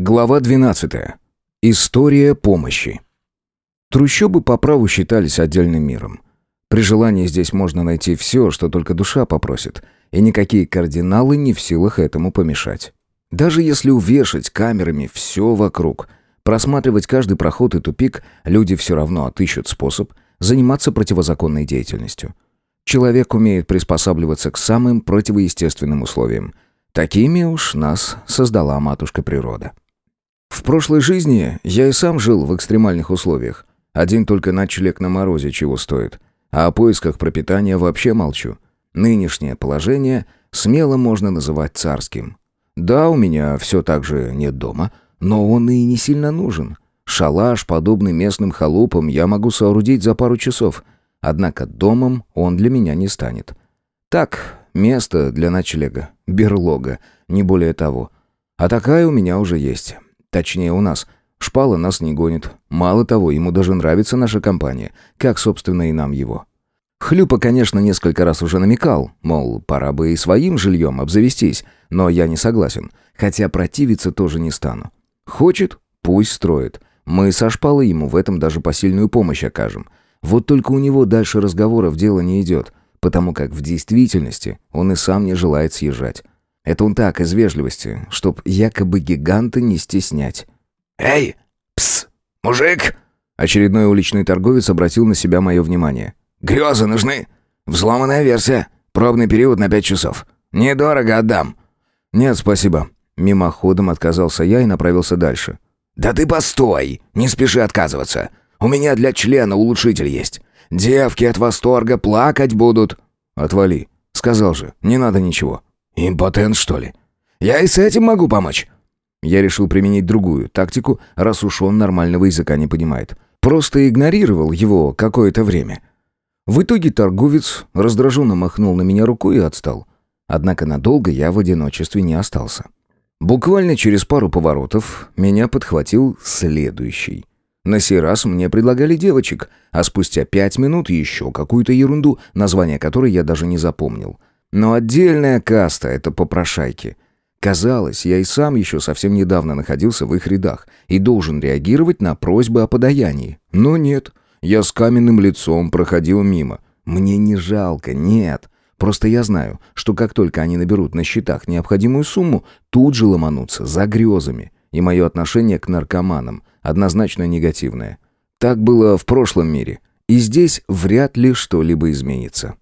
Глава 12. История помощи. Трущобы по праву считались отдельным миром. При желании здесь можно найти все, что только душа попросит, и никакие кардиналы не в силах этому помешать. Даже если увешать камерами все вокруг, просматривать каждый проход и тупик, люди все равно отыщут способ заниматься противозаконной деятельностью. Человек умеет приспосабливаться к самым противоестественным условиям. Такими уж нас создала матушка природа. В прошлой жизни я и сам жил в экстремальных условиях. Один только ночлег на морозе чего стоит. А о поисках пропитания вообще молчу. Нынешнее положение смело можно называть царским. Да, у меня все так же нет дома, но он и не сильно нужен. Шалаш, подобный местным халупам, я могу соорудить за пару часов. Однако домом он для меня не станет. Так, место для ночлега, берлога, не более того. А такая у меня уже есть. Точнее, у нас. Шпала нас не гонит. Мало того, ему даже нравится наша компания, как, собственно, и нам его. Хлюпа, конечно, несколько раз уже намекал, мол, пора бы и своим жильем обзавестись, но я не согласен, хотя противиться тоже не стану. Хочет, пусть строит. Мы со шпалой ему в этом даже посильную помощь окажем. Вот только у него дальше разговоров дело не идет, потому как в действительности он и сам не желает съезжать. Это он так, из вежливости, чтоб якобы гиганта не стеснять. «Эй, пс, мужик!» Очередной уличный торговец обратил на себя мое внимание. «Грезы нужны. Взломанная версия. Пробный период на пять часов. Недорого отдам». «Нет, спасибо». Мимоходом отказался я и направился дальше. «Да ты постой! Не спеши отказываться. У меня для члена улучшитель есть. Девки от восторга плакать будут». «Отвали. Сказал же, не надо ничего». «Импотент, что ли? Я и с этим могу помочь». Я решил применить другую тактику, раз уж он нормального языка не понимает. Просто игнорировал его какое-то время. В итоге торговец раздраженно махнул на меня рукой и отстал. Однако надолго я в одиночестве не остался. Буквально через пару поворотов меня подхватил следующий. На сей раз мне предлагали девочек, а спустя пять минут еще какую-то ерунду, название которой я даже не запомнил. Но отдельная каста — это попрошайки. Казалось, я и сам еще совсем недавно находился в их рядах и должен реагировать на просьбы о подаянии. Но нет, я с каменным лицом проходил мимо. Мне не жалко, нет. Просто я знаю, что как только они наберут на счетах необходимую сумму, тут же ломанутся за грезами. И мое отношение к наркоманам однозначно негативное. Так было в прошлом мире. И здесь вряд ли что-либо изменится.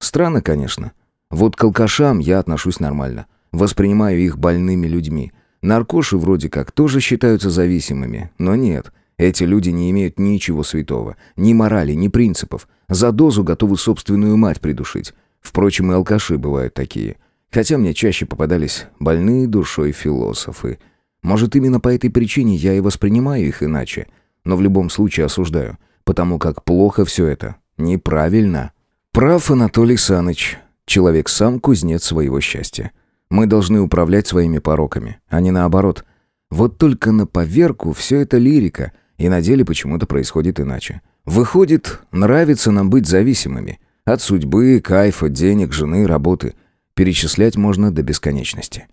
Странно, конечно. Вот к алкашам я отношусь нормально. Воспринимаю их больными людьми. Наркоши вроде как тоже считаются зависимыми, но нет. Эти люди не имеют ничего святого, ни морали, ни принципов. За дозу готовы собственную мать придушить. Впрочем, и алкаши бывают такие. Хотя мне чаще попадались больные душой философы. Может, именно по этой причине я и воспринимаю их иначе. Но в любом случае осуждаю, потому как плохо все это. Неправильно. Прав Анатолий Саныч. Человек сам кузнец своего счастья. Мы должны управлять своими пороками, а не наоборот. Вот только на поверку все это лирика, и на деле почему-то происходит иначе. Выходит, нравится нам быть зависимыми. От судьбы, кайфа, денег, жены, работы. Перечислять можно до бесконечности.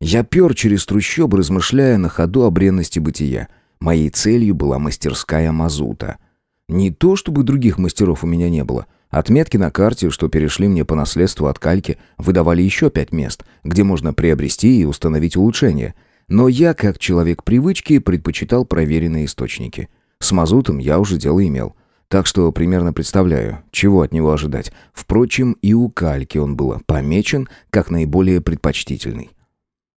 Я пер через трущобы, размышляя на ходу о бренности бытия. Моей целью была мастерская мазута. Не то, чтобы других мастеров у меня не было — Отметки на карте, что перешли мне по наследству от кальки, выдавали еще пять мест, где можно приобрести и установить улучшения. Но я, как человек привычки, предпочитал проверенные источники. С мазутом я уже дело имел. Так что примерно представляю, чего от него ожидать. Впрочем, и у кальки он был помечен как наиболее предпочтительный.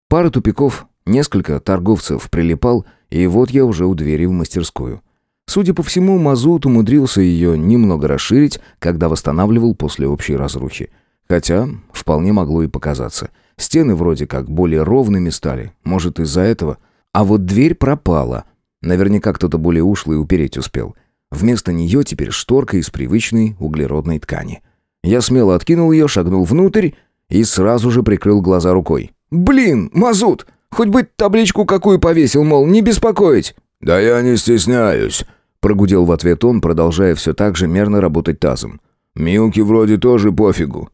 Пара тупиков, несколько торговцев прилипал, и вот я уже у двери в мастерскую. Судя по всему, Мазут умудрился ее немного расширить, когда восстанавливал после общей разрухи. Хотя, вполне могло и показаться. Стены вроде как более ровными стали, может из-за этого. А вот дверь пропала. Наверняка кто-то более ушлый упереть успел. Вместо нее теперь шторка из привычной углеродной ткани. Я смело откинул ее, шагнул внутрь и сразу же прикрыл глаза рукой. «Блин, Мазут! Хоть бы табличку какую повесил, мол, не беспокоить!» «Да я не стесняюсь!» Прогудел в ответ он, продолжая все так же мерно работать тазом. «Милке вроде тоже пофигу».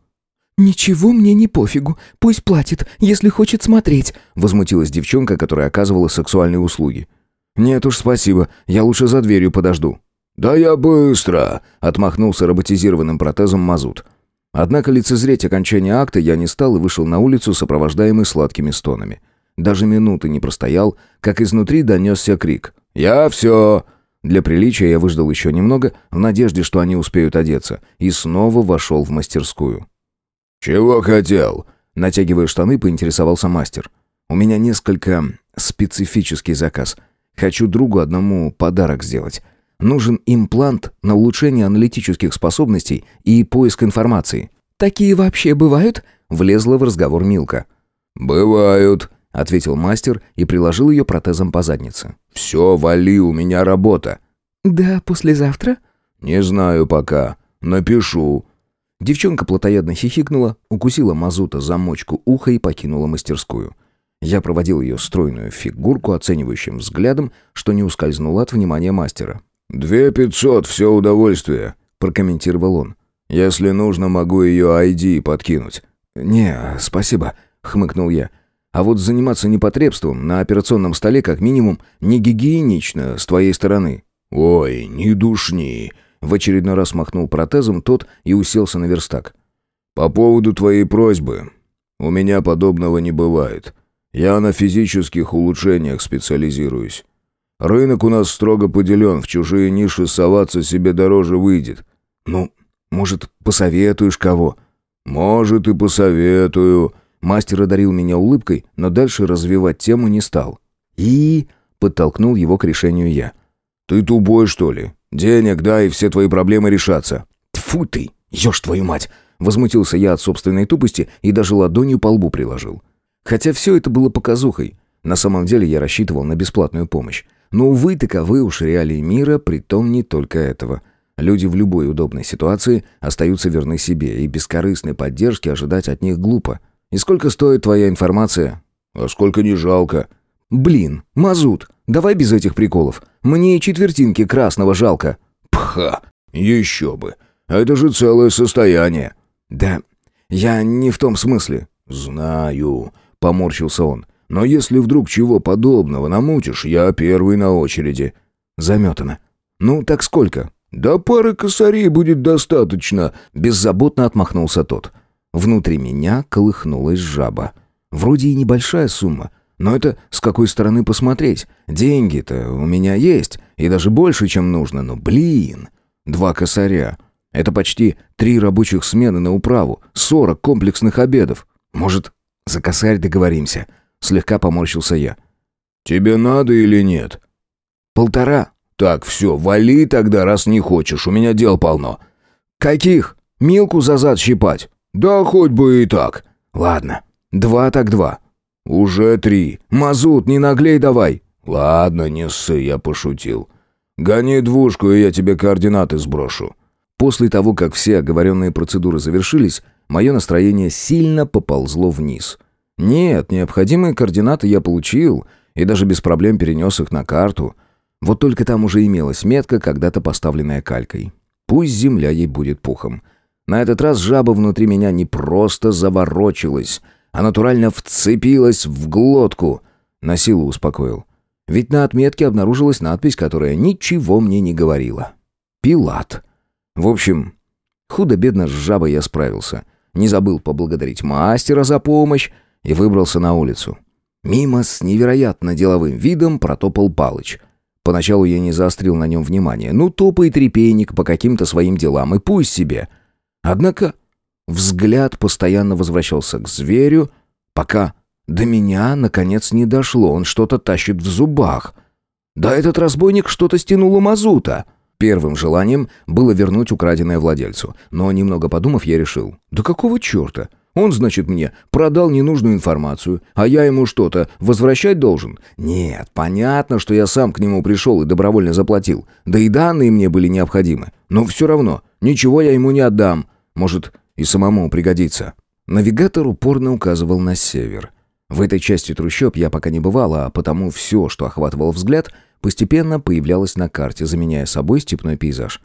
«Ничего мне не пофигу. Пусть платит, если хочет смотреть», — возмутилась девчонка, которая оказывала сексуальные услуги. «Нет уж, спасибо. Я лучше за дверью подожду». «Да я быстро!» — отмахнулся роботизированным протезом Мазут. Однако лицезреть окончание акта я не стал и вышел на улицу, сопровождаемый сладкими стонами. Даже минуты не простоял, как изнутри донесся крик. «Я все!» Для приличия я выждал еще немного, в надежде, что они успеют одеться, и снова вошел в мастерскую. «Чего хотел?» Натягивая штаны, поинтересовался мастер. «У меня несколько специфический заказ. Хочу другу одному подарок сделать. Нужен имплант на улучшение аналитических способностей и поиск информации». «Такие вообще бывают?» — влезла в разговор Милка. «Бывают», — ответил мастер и приложил ее протезом по заднице. «Все, вали, у меня работа». «Да, послезавтра?» «Не знаю пока. Напишу». Девчонка плотоядно хихикнула, укусила мазута за мочку уха и покинула мастерскую. Я проводил ее стройную фигурку оценивающим взглядом, что не ускользнуло от внимания мастера. «Две пятьсот, все удовольствие», — прокомментировал он. «Если нужно, могу ее ID подкинуть». «Не, спасибо», — хмыкнул я. «А вот заниматься непотребством на операционном столе как минимум не гигиенично с твоей стороны». «Ой, не душни», в очередной раз махнул протезом тот и уселся на верстак. «По поводу твоей просьбы. У меня подобного не бывает. Я на физических улучшениях специализируюсь. Рынок у нас строго поделен, в чужие ниши соваться себе дороже выйдет. Ну, может, посоветуешь кого?» «Может, и посоветую». Мастер одарил меня улыбкой, но дальше развивать тему не стал. «И...» — подтолкнул его к решению я. «Ты тупой, что ли? Денег дай, и все твои проблемы решатся». «Тьфу ты, ешь твою мать!» Возмутился я от собственной тупости и даже ладонью по лбу приложил. Хотя все это было показухой. На самом деле я рассчитывал на бесплатную помощь. Но, увы, таковы уж реалии мира, притом не только этого. Люди в любой удобной ситуации остаются верны себе, и бескорыстной поддержки ожидать от них глупо. И сколько стоит твоя информация? А сколько не жалко. Блин, мазут, давай без этих приколов. Мне и четвертинки красного жалко». «Пха! Еще бы! Это же целое состояние!» «Да, я не в том смысле». «Знаю», — поморщился он. «Но если вдруг чего подобного намутишь, я первый на очереди». Заметано. «Ну, так сколько?» «Да пары косарей будет достаточно», — беззаботно отмахнулся тот. Внутри меня колыхнулась жаба. Вроде и небольшая сумма, но это с какой стороны посмотреть? Деньги-то у меня есть, и даже больше, чем нужно, но, блин, два косаря. Это почти три рабочих смены на управу, сорок комплексных обедов. Может, за косарь договоримся?» Слегка поморщился я. «Тебе надо или нет?» «Полтора». «Так, все, вали тогда, раз не хочешь, у меня дел полно». «Каких? Милку за зад щипать?» «Да хоть бы и так». «Ладно, два так два. «Уже три. Мазут, не наглей давай!» «Ладно, не ссы, я пошутил. Гони двушку, и я тебе координаты сброшу». После того, как все оговоренные процедуры завершились, мое настроение сильно поползло вниз. Нет, необходимые координаты я получил, и даже без проблем перенес их на карту. Вот только там уже имелась метка, когда-то поставленная калькой. Пусть земля ей будет пухом. На этот раз жаба внутри меня не просто заворочилась — а натурально вцепилась в глотку. На силу успокоил. Ведь на отметке обнаружилась надпись, которая ничего мне не говорила. «Пилат». В общем, худо-бедно с жабой я справился. Не забыл поблагодарить мастера за помощь и выбрался на улицу. Мимо с невероятно деловым видом протопал Палыч. Поначалу я не заострил на нем внимание. Ну, топает репейник по каким-то своим делам, и пусть себе. Однако Взгляд постоянно возвращался к зверю, пока до меня, наконец, не дошло. Он что-то тащит в зубах. Да этот разбойник что-то стянул у мазута. Первым желанием было вернуть украденное владельцу. Но, немного подумав, я решил, да какого черта? Он, значит, мне продал ненужную информацию, а я ему что-то возвращать должен? Нет, понятно, что я сам к нему пришел и добровольно заплатил. Да и данные мне были необходимы. Но все равно, ничего я ему не отдам. Может, и самому пригодится. Навигатор упорно указывал на север. В этой части трущоб я пока не бывал, а потому все, что охватывал взгляд, постепенно появлялось на карте, заменяя собой степной пейзаж.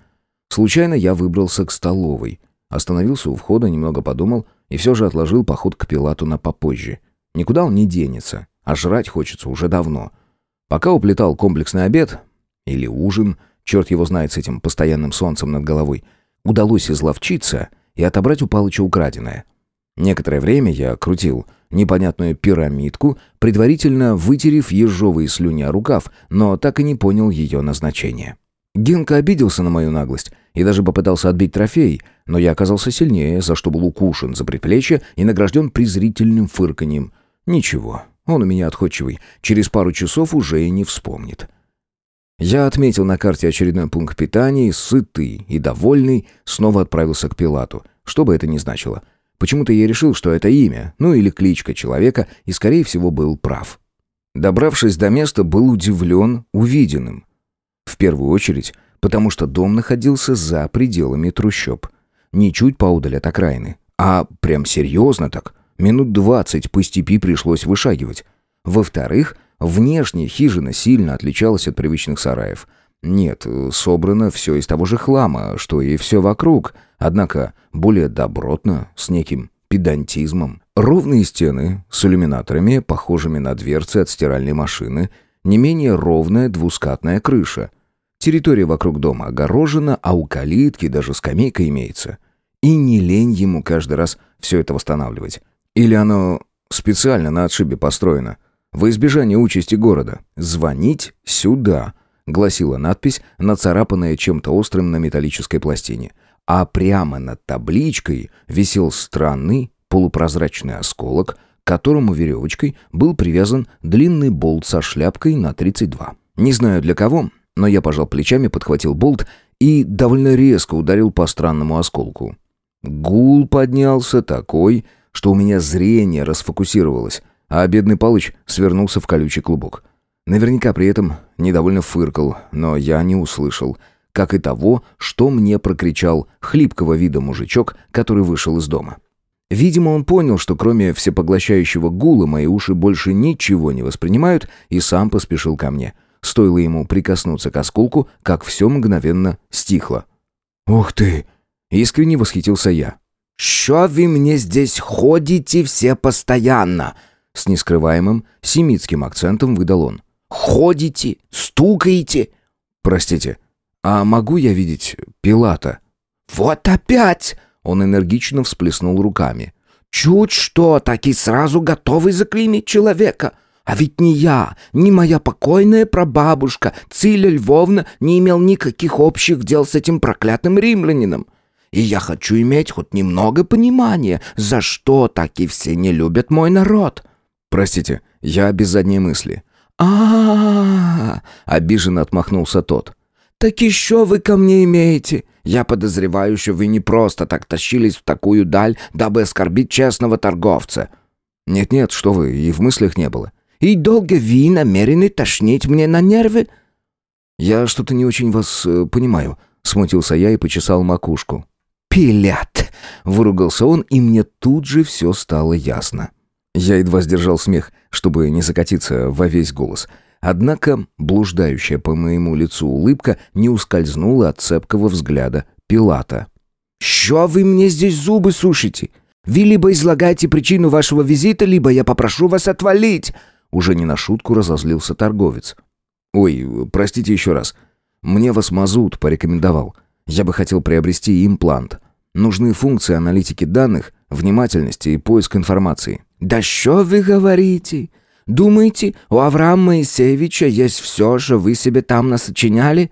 Случайно я выбрался к столовой. Остановился у входа, немного подумал и все же отложил поход к Пилату на попозже. Никуда он не денется, а жрать хочется уже давно. Пока уплетал комплексный обед, или ужин, черт его знает с этим постоянным солнцем над головой, удалось изловчиться и отобрать у Палыча украденное. Некоторое время я крутил непонятную пирамидку, предварительно вытерев ежовые слюни о рукав, но так и не понял ее назначения. Генка обиделся на мою наглость и даже попытался отбить трофей, но я оказался сильнее, за что был укушен за предплечье и награжден презрительным фырканьем. Ничего, он у меня отходчивый, через пару часов уже и не вспомнит. Я отметил на карте очередной пункт питания сытый и довольный, снова отправился к Пилату, что бы это ни значило. Почему-то я решил, что это имя, ну или кличка человека, и, скорее всего, был прав. Добравшись до места, был удивлен увиденным. В первую очередь, потому что дом находился за пределами трущоб. Не чуть поудаль от окраины, а прям серьезно так. Минут двадцать по степи пришлось вышагивать. Во-вторых, Внешне хижина сильно отличалась от привычных сараев. Нет, собрано все из того же хлама, что и все вокруг, однако более добротно, с неким педантизмом. Ровные стены с иллюминаторами, похожими на дверцы от стиральной машины, не менее ровная двускатная крыша. Территория вокруг дома огорожена, а у калитки даже скамейка имеется. И не лень ему каждый раз все это восстанавливать. Или оно специально на отшибе построено – во избежание участи города. «Звонить сюда», — гласила надпись, нацарапанная чем-то острым на металлической пластине. А прямо над табличкой висел странный полупрозрачный осколок, к которому веревочкой был привязан длинный болт со шляпкой на 32. Не знаю для кого, но я пожал плечами, подхватил болт и довольно резко ударил по странному осколку. Гул поднялся такой, что у меня зрение расфокусировалось, а бедный Палыч свернулся в колючий клубок. Наверняка при этом недовольно фыркал, но я не услышал, как и того, что мне прокричал хлипкого вида мужичок, который вышел из дома. Видимо, он понял, что кроме всепоглощающего гула мои уши больше ничего не воспринимают, и сам поспешил ко мне. Стоило ему прикоснуться к осколку, как все мгновенно стихло. «Ух ты!» — искренне восхитился я. «Что вы мне здесь ходите все постоянно?» С нескрываемым семитским акцентом выдал он. «Ходите, стукаете». «Простите, а могу я видеть Пилата?» «Вот опять!» Он энергично всплеснул руками. «Чуть что, так и сразу готовый заклеймить человека. А ведь ни я, ни моя покойная прабабушка Циля Львовна не имел никаких общих дел с этим проклятым римлянином. И я хочу иметь хоть немного понимания, за что так и все не любят мой народ. «Простите, я без задней мысли». А, обиженно отмахнулся тот. «Так еще вы ко мне имеете. Я подозреваю, что вы не просто так тащились в такую даль, дабы оскорбить честного торговца». «Нет-нет, что вы, и в мыслях не было». «И долго вы намерены тошнить мне на нервы?» «Я что-то не очень вас э, понимаю», — смутился я и почесал макушку. «Пилят!» — выругался он, и мне тут же все стало ясно. Я едва сдержал смех, чтобы не закатиться во весь голос. Однако блуждающая по моему лицу улыбка не ускользнула от цепкого взгляда Пилата. «Что вы мне здесь зубы сушите? Вы либо излагаете причину вашего визита, либо я попрошу вас отвалить!» Уже не на шутку разозлился торговец. «Ой, простите еще раз. Мне вас Мазут порекомендовал. Я бы хотел приобрести имплант. Нужны функции аналитики данных, внимательности и поиск информации. «Да что вы говорите? Думаете, у Авраама Моисеевича есть все, что вы себе там насочиняли?»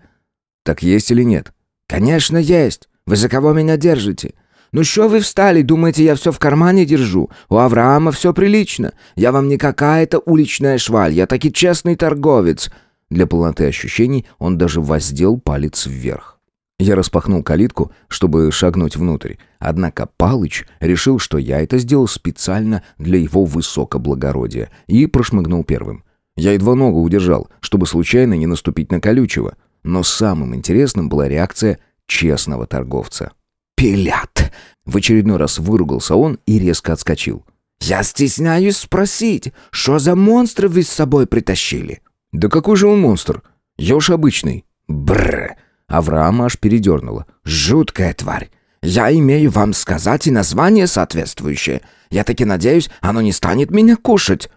«Так есть или нет?» «Конечно есть. Вы за кого меня держите?» «Ну что вы встали, думаете, я все в кармане держу? У Авраама все прилично. Я вам не какая-то уличная шваль, я таки честный торговец». Для полноты ощущений он даже воздел палец вверх. Я распахнул калитку, чтобы шагнуть внутрь. Однако Палыч решил, что я это сделал специально для его высокоблагородия, и прошмыгнул первым. Я едва ногу удержал, чтобы случайно не наступить на колючего. Но самым интересным была реакция честного торговца. «Пилят!» В очередной раз выругался он и резко отскочил. «Я стесняюсь спросить, что за монстра вы с собой притащили?» «Да какой же он монстр? Я уж обычный». «Бррр!» Авраама аж передернуло. «Жуткая тварь! Я имею вам сказать и название соответствующее. Я таки надеюсь, оно не станет меня кушать».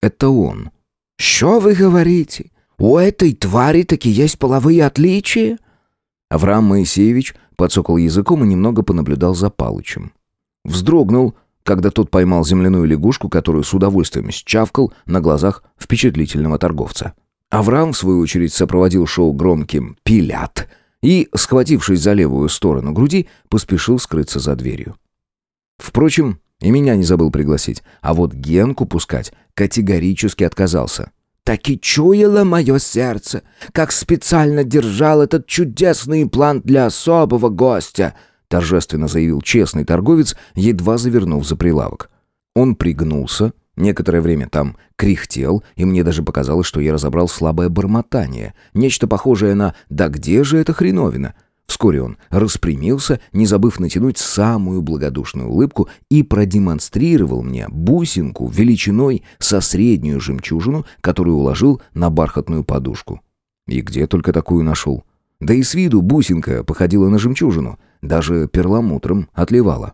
«Это он». «Что вы говорите? У этой твари таки есть половые отличия?» Авраам Моисеевич подсокал языком и немного понаблюдал за Палычем. Вздрогнул, когда тот поймал земляную лягушку, которую с удовольствием счавкал на глазах впечатлительного торговца. Авраам, в свою очередь, сопроводил шоу громким «пилят» и, схватившись за левую сторону груди, поспешил скрыться за дверью. Впрочем, и меня не забыл пригласить, а вот Генку пускать категорически отказался. «Так и чуяло мое сердце, как специально держал этот чудесный план для особого гостя», торжественно заявил честный торговец, едва завернув за прилавок. Он пригнулся, некоторое время там кряхтел, и мне даже показалось, что я разобрал слабое бормотание, нечто похожее на «да где же эта хреновина?». Вскоре он распрямился, не забыв натянуть самую благодушную улыбку и продемонстрировал мне бусинку величиной со среднюю жемчужину, которую уложил на бархатную подушку. И где только такую нашел? Да и с виду бусинка походила на жемчужину, даже перламутром отливала.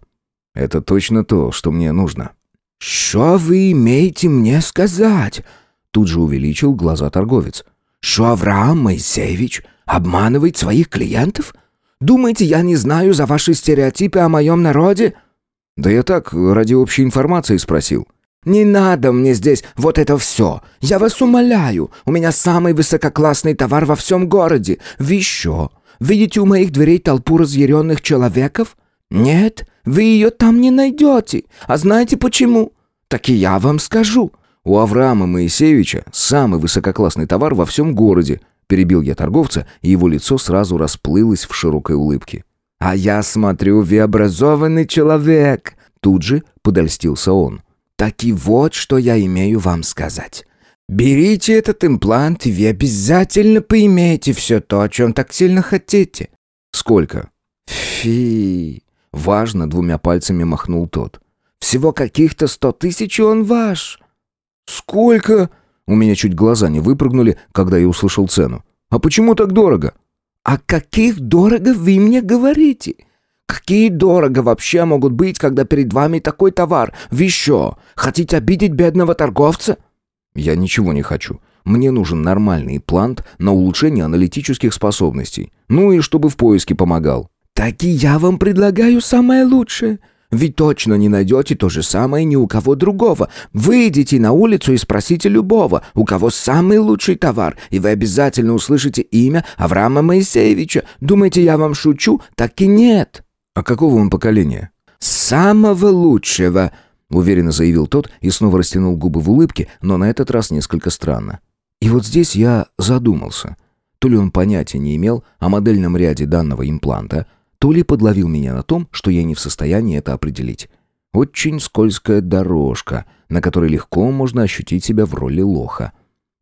Это точно то, что мне нужно. «Что вы имеете мне сказать?» Тут же увеличил глаза торговец. «Что Авраам Моисеевич обманывает своих клиентов? Думаете, я не знаю за ваши стереотипы о моем народе?» «Да я так, ради общей информации спросил». «Не надо мне здесь вот это все. Я вас умоляю. У меня самый высококлассный товар во всем городе. Вы видите у моих дверей толпу разъяренных человеков? Нет, вы ее там не найдете. А знаете почему? Так и я вам скажу». «У Авраама Моисеевича самый высококлассный товар во всем городе», перебил я торговца, и его лицо сразу расплылось в широкой улыбке. «А я смотрю, вы образованный человек!» Тут же подольстился он. Так и вот, что я имею вам сказать. Берите этот имплант, и вы обязательно поймете все то, о чем так сильно хотите». «Сколько?» «Фи...» Важно, двумя пальцами махнул тот. «Всего каких-то сто тысяч, он ваш». «Сколько?» У меня чуть глаза не выпрыгнули, когда я услышал цену. «А почему так дорого?» «А каких дорого вы мне говорите? Какие дорого вообще могут быть, когда перед вами такой товар? Вы что, хотите обидеть бедного торговца?» «Я ничего не хочу. Мне нужен нормальный плант на улучшение аналитических способностей. Ну и чтобы в поиске помогал». «Так и я вам предлагаю самое лучшее. Вы точно не найдете то же самое ни у кого другого. Выйдите на улицу и спросите любого, у кого самый лучший товар, и вы обязательно услышите имя Авраама Моисеевича. Думаете, я вам шучу? Так и нет». «А какого он поколения?» «Самого лучшего», — уверенно заявил тот и снова растянул губы в улыбке, но на этот раз несколько странно. И вот здесь я задумался. То ли он понятия не имел о модельном ряде данного импланта, то ли подловил меня на том, что я не в состоянии это определить. Очень скользкая дорожка, на которой легко можно ощутить себя в роли лоха.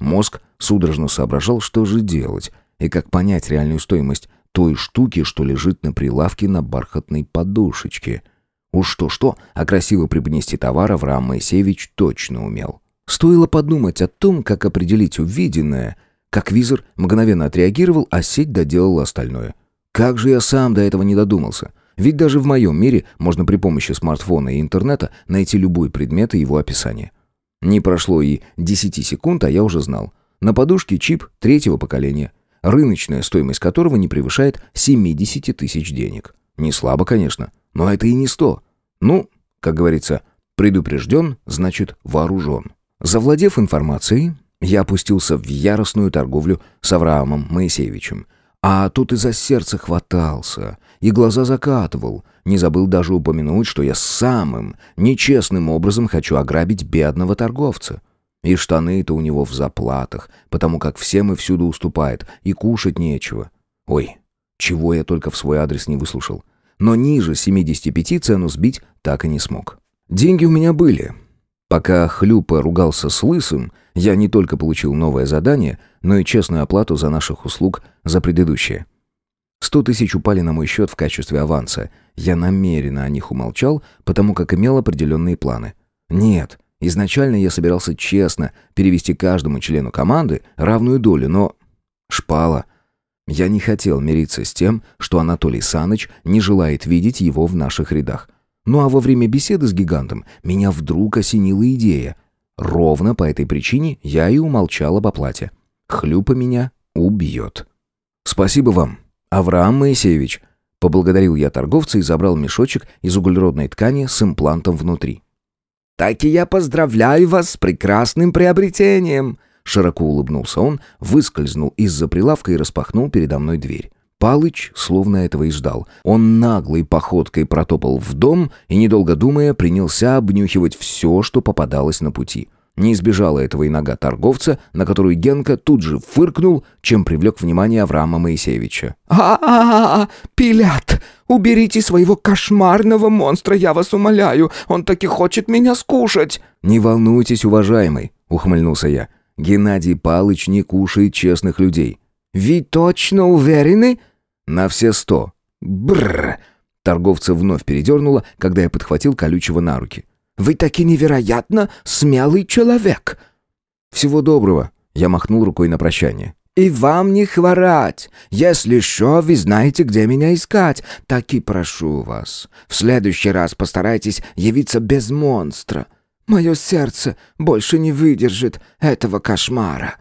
Мозг судорожно соображал, что же делать, и как понять реальную стоимость той штуки, что лежит на прилавке на бархатной подушечке. Уж что-что, а красиво преподнести товар Авраам Моисеевич точно умел. Стоило подумать о том, как определить увиденное, как визор мгновенно отреагировал, а сеть доделала остальное. Как же я сам до этого не додумался? Ведь даже в моем мире можно при помощи смартфона и интернета найти любой предмет и его описание. Не прошло и 10 секунд, а я уже знал. На подушке чип третьего поколения – рыночная стоимость которого не превышает 70 тысяч денег. Не слабо, конечно, но это и не 100. Ну, как говорится, предупрежден, значит вооружен. Завладев информацией, я опустился в яростную торговлю с Авраамом Моисеевичем. А тут и за сердце хватался, и глаза закатывал. Не забыл даже упомянуть, что я самым нечестным образом хочу ограбить бедного торговца. И штаны-то у него в заплатах, потому как всем и всюду уступает, и кушать нечего. Ой, чего я только в свой адрес не выслушал. Но ниже 75 цену сбить так и не смог. Деньги у меня были. Пока Хлюпа ругался с Лысым, я не только получил новое задание, но и честную оплату за наших услуг за предыдущее. Сто тысяч упали на мой счет в качестве аванса. Я намеренно о них умолчал, потому как имел определенные планы. Нет, Изначально я собирался честно перевести каждому члену команды равную долю, но... Шпала. Я не хотел мириться с тем, что Анатолий Саныч не желает видеть его в наших рядах. Ну а во время беседы с гигантом меня вдруг осенила идея. Ровно по этой причине я и умолчал об оплате. Хлюпа меня убьет. «Спасибо вам, Авраам Моисеевич», — поблагодарил я торговца и забрал мешочек из углеродной ткани с имплантом внутри. «Так и я поздравляю вас с прекрасным приобретением!» Широко улыбнулся он, выскользнул из-за прилавка и распахнул передо мной дверь. Палыч словно этого и ждал. Он наглой походкой протопал в дом и, недолго думая, принялся обнюхивать все, что попадалось на пути. Не избежала этого и нога торговца, на которую Генка тут же фыркнул, чем привлек внимание Авраама Моисеевича. «А-а-а! Пилят! Уберите своего кошмарного монстра, я вас умоляю! Он таки хочет меня скушать!» «Не волнуйтесь, уважаемый!» — ухмыльнулся я. «Геннадий Палыч не кушает честных людей». «Вы точно уверены?» «На все сто». «Бррр!» Торговца вновь передернуло, когда я подхватил колючего на руки. «Вы таки невероятно смелый человек!» «Всего доброго!» Я махнул рукой на прощание. «И вам не хворать. Если что, вы знаете, где меня искать. Так и прошу вас. В следующий раз постарайтесь явиться без монстра. Мое сердце больше не выдержит этого кошмара».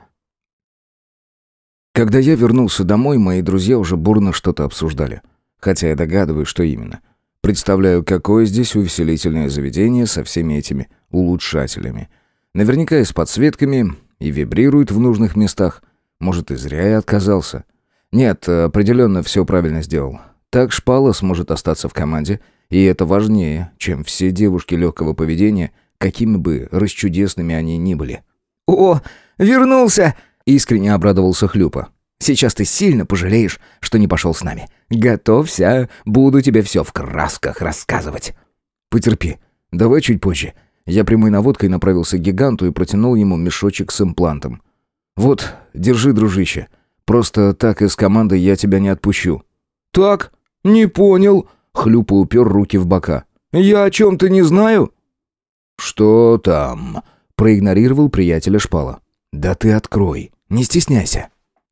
Когда я вернулся домой, мои друзья уже бурно что-то обсуждали. Хотя я догадываюсь, что именно. Представляю, какое здесь увеселительное заведение со всеми этими улучшателями. Наверняка и с подсветками, и вибрирует в нужных местах. Может, и зря я отказался. Нет, определенно все правильно сделал. Так шпала сможет остаться в команде, и это важнее, чем все девушки легкого поведения, какими бы расчудесными они ни были. «О, вернулся!» Искренне обрадовался Хлюпа. «Сейчас ты сильно пожалеешь, что не пошел с нами. Готовься, буду тебе все в красках рассказывать». «Потерпи, давай чуть позже». Я прямой наводкой направился к гиганту и протянул ему мешочек с имплантом. «Вот, держи, дружище. Просто так из команды я тебя не отпущу». «Так? Не понял». Хлюпа упер руки в бока. «Я о чем-то не знаю?» «Что там?» проигнорировал приятеля шпала. «Да ты открой, не стесняйся».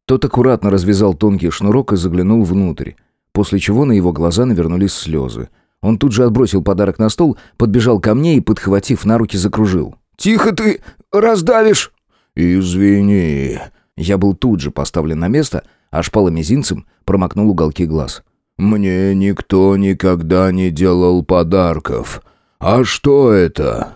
Тот аккуратно развязал тонкий шнурок и заглянул внутрь, после чего на его глаза навернулись слезы. Он тут же отбросил подарок на стол, подбежал ко мне и, подхватив на руки, закружил. «Тихо ты! Раздавишь!» «Извини!» Я был тут же поставлен на место, а шпала мизинцем промокнул уголки глаз. «Мне никто никогда не делал подарков. А что это?»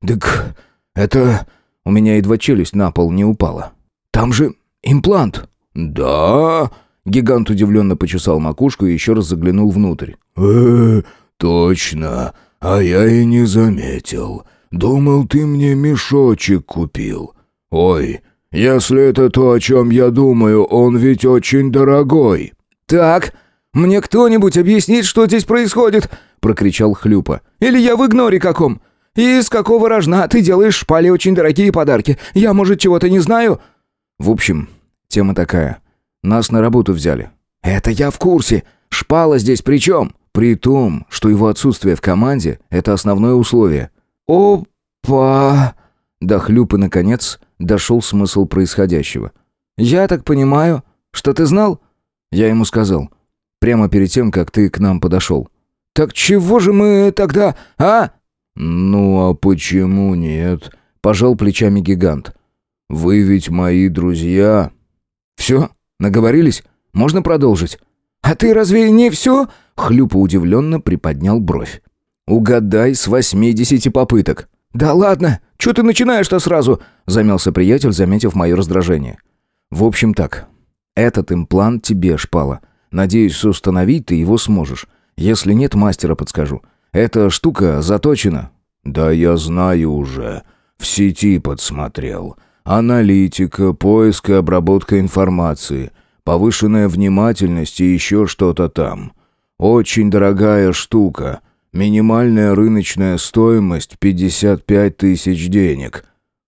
«Так это...» У меня едва челюсть на пол не упала. «Там же имплант!» «Да?» Гигант удивленно почесал макушку и еще раз заглянул внутрь. э точно. А я и не заметил. Думал, ты мне мешочек купил. Ой, если это то, о чем я думаю, он ведь очень дорогой». «Так, мне кто-нибудь объяснит, что здесь происходит?» — прокричал Хлюпа. «Или я в игноре каком? И с какого рожна ты делаешь шпале очень дорогие подарки? Я, может, чего-то не знаю?» «В общем, тема такая. Нас на работу взяли». «Это я в курсе. Шпала здесь при чем?» «При том, что его отсутствие в команде — это основное условие». «Опа!» До хлюпы, наконец, дошел смысл происходящего. «Я так понимаю, что ты знал?» Я ему сказал. Прямо перед тем, как ты к нам подошел. «Так чего же мы тогда, а?» «Ну а почему нет?» — пожал плечами гигант. «Вы ведь мои друзья». «Все? Наговорились? Можно продолжить?» «А ты разве не все?» — Хлюпа удивленно приподнял бровь. «Угадай с восьмидесяти попыток». «Да ладно, что ты начинаешь-то сразу?» — замялся приятель, заметив мое раздражение. «В общем так, этот имплант тебе, шпала. Надеюсь, установить ты его сможешь. Если нет, мастера подскажу. Эта штука заточена». «Да я знаю уже. В сети подсмотрел. Аналитика, поиск и обработка информации, повышенная внимательность и еще что-то там. Очень дорогая штука. Минимальная рыночная стоимость 55 тысяч денег».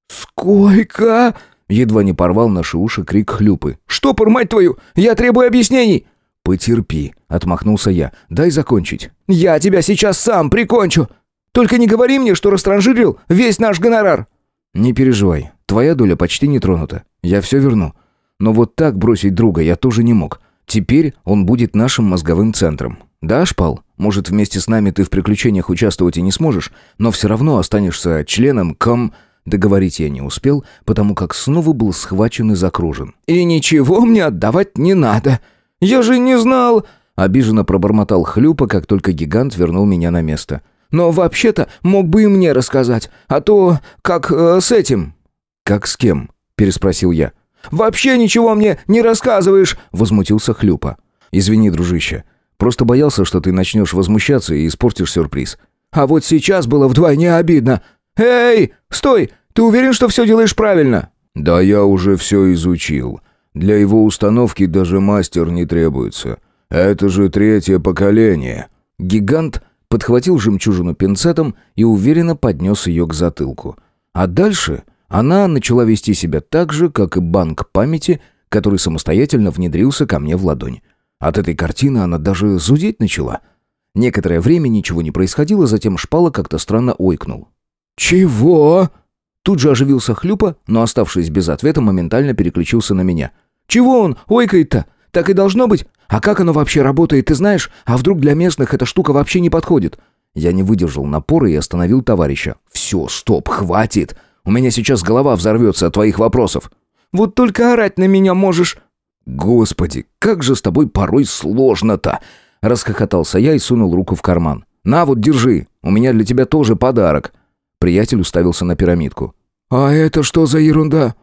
«Сколько?» Едва не порвал наши уши крик хлюпы. «Штопор, мать твою! Я требую объяснений!» «Потерпи», — отмахнулся я. «Дай закончить». «Я тебя сейчас сам прикончу! Только не говори мне, что растранжирил весь наш гонорар!» «Не переживай, твоя доля почти не тронута. Я все верну». Но вот так бросить друга я тоже не мог. Теперь он будет нашим мозговым центром. Да, Шпал? Может, вместе с нами ты в приключениях участвовать и не сможешь, но все равно останешься членом ком... Договорить я не успел, потому как снова был схвачен и закружен. «И ничего мне отдавать не надо. Я же не знал...» Обиженно пробормотал Хлюпа, как только гигант вернул меня на место. «Но вообще-то мог бы и мне рассказать, а то как э, с этим...» «Как с кем?» – переспросил я. «Вообще ничего мне не рассказываешь!» – возмутился Хлюпа. «Извини, дружище. Просто боялся, что ты начнешь возмущаться и испортишь сюрприз». «А вот сейчас было вдвойне обидно. Эй, стой! Ты уверен, что все делаешь правильно?» «Да я уже все изучил. Для его установки даже мастер не требуется. Это же третье поколение». Гигант подхватил жемчужину пинцетом и уверенно поднес ее к затылку. А дальше она начала вести себя так же, как и банк памяти, который самостоятельно внедрился ко мне в ладонь. От этой картины она даже зудеть начала. Некоторое время ничего не происходило, затем шпала как-то странно ойкнул. «Чего?» Тут же оживился Хлюпа, но, оставшись без ответа, моментально переключился на меня. «Чего он ойкает-то? Так и должно быть? А как оно вообще работает, ты знаешь? А вдруг для местных эта штука вообще не подходит?» Я не выдержал напора и остановил товарища. «Все, стоп, хватит! У меня сейчас голова взорвется от твоих вопросов!» «Вот только орать на меня можешь!» «Господи, как же с тобой порой сложно-то!» Расхохотался я и сунул руку в карман. «На вот, держи, у меня для тебя тоже подарок!» Приятель уставился на пирамидку. «А это что за ерунда?»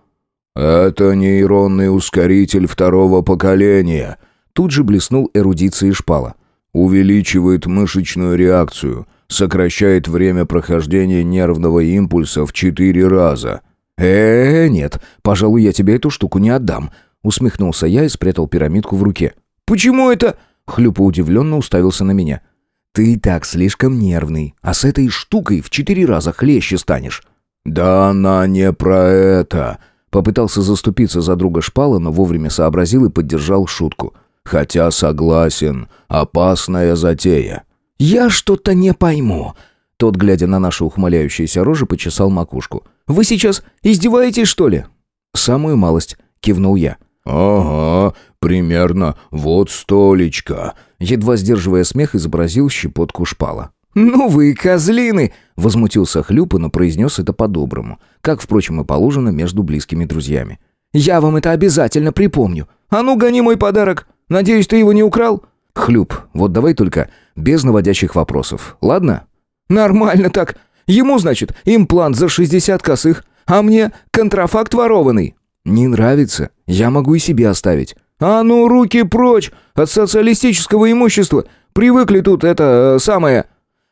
«Это нейронный ускоритель второго поколения», Тут же блеснул эрудицией шпала. «Увеличивает мышечную реакцию, сокращает время прохождения нервного импульса в четыре раза». «Э, -э нет, пожалуй, я тебе эту штуку не отдам», усмехнулся я и спрятал пирамидку в руке. «Почему это...» Хлюпа удивленно уставился на меня. «Ты и так слишком нервный, а с этой штукой в четыре раза хлеще станешь». «Да она не про это!» Попытался заступиться за друга шпала, но вовремя сообразил и поддержал шутку. «Хотя согласен, опасная затея». «Я что-то не пойму». Тот, глядя на наши ухмыляющиеся рожи, почесал макушку. «Вы сейчас издеваетесь, что ли?» «Самую малость», — кивнул я. «Ага, примерно вот столечко», едва сдерживая смех, изобразил щепотку шпала. «Ну вы козлины!» — возмутился Хлюпа, но произнес это по-доброму, как, впрочем, и положено между близкими друзьями. «Я вам это обязательно припомню. А ну, гони мой подарок. Надеюсь, ты его не украл?» «Хлюп, вот давай только без наводящих вопросов, ладно?» «Нормально так. Ему, значит, имплант за 60 косых, а мне контрафакт ворованный». «Не нравится? Я могу и себе оставить». «А ну, руки прочь от социалистического имущества! Привыкли тут это э, самое...»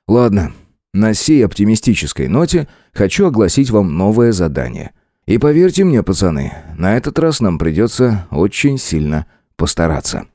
«Ладно, на сей оптимистической ноте хочу огласить вам новое задание. И поверьте мне, пацаны, на этот раз нам придется очень сильно постараться».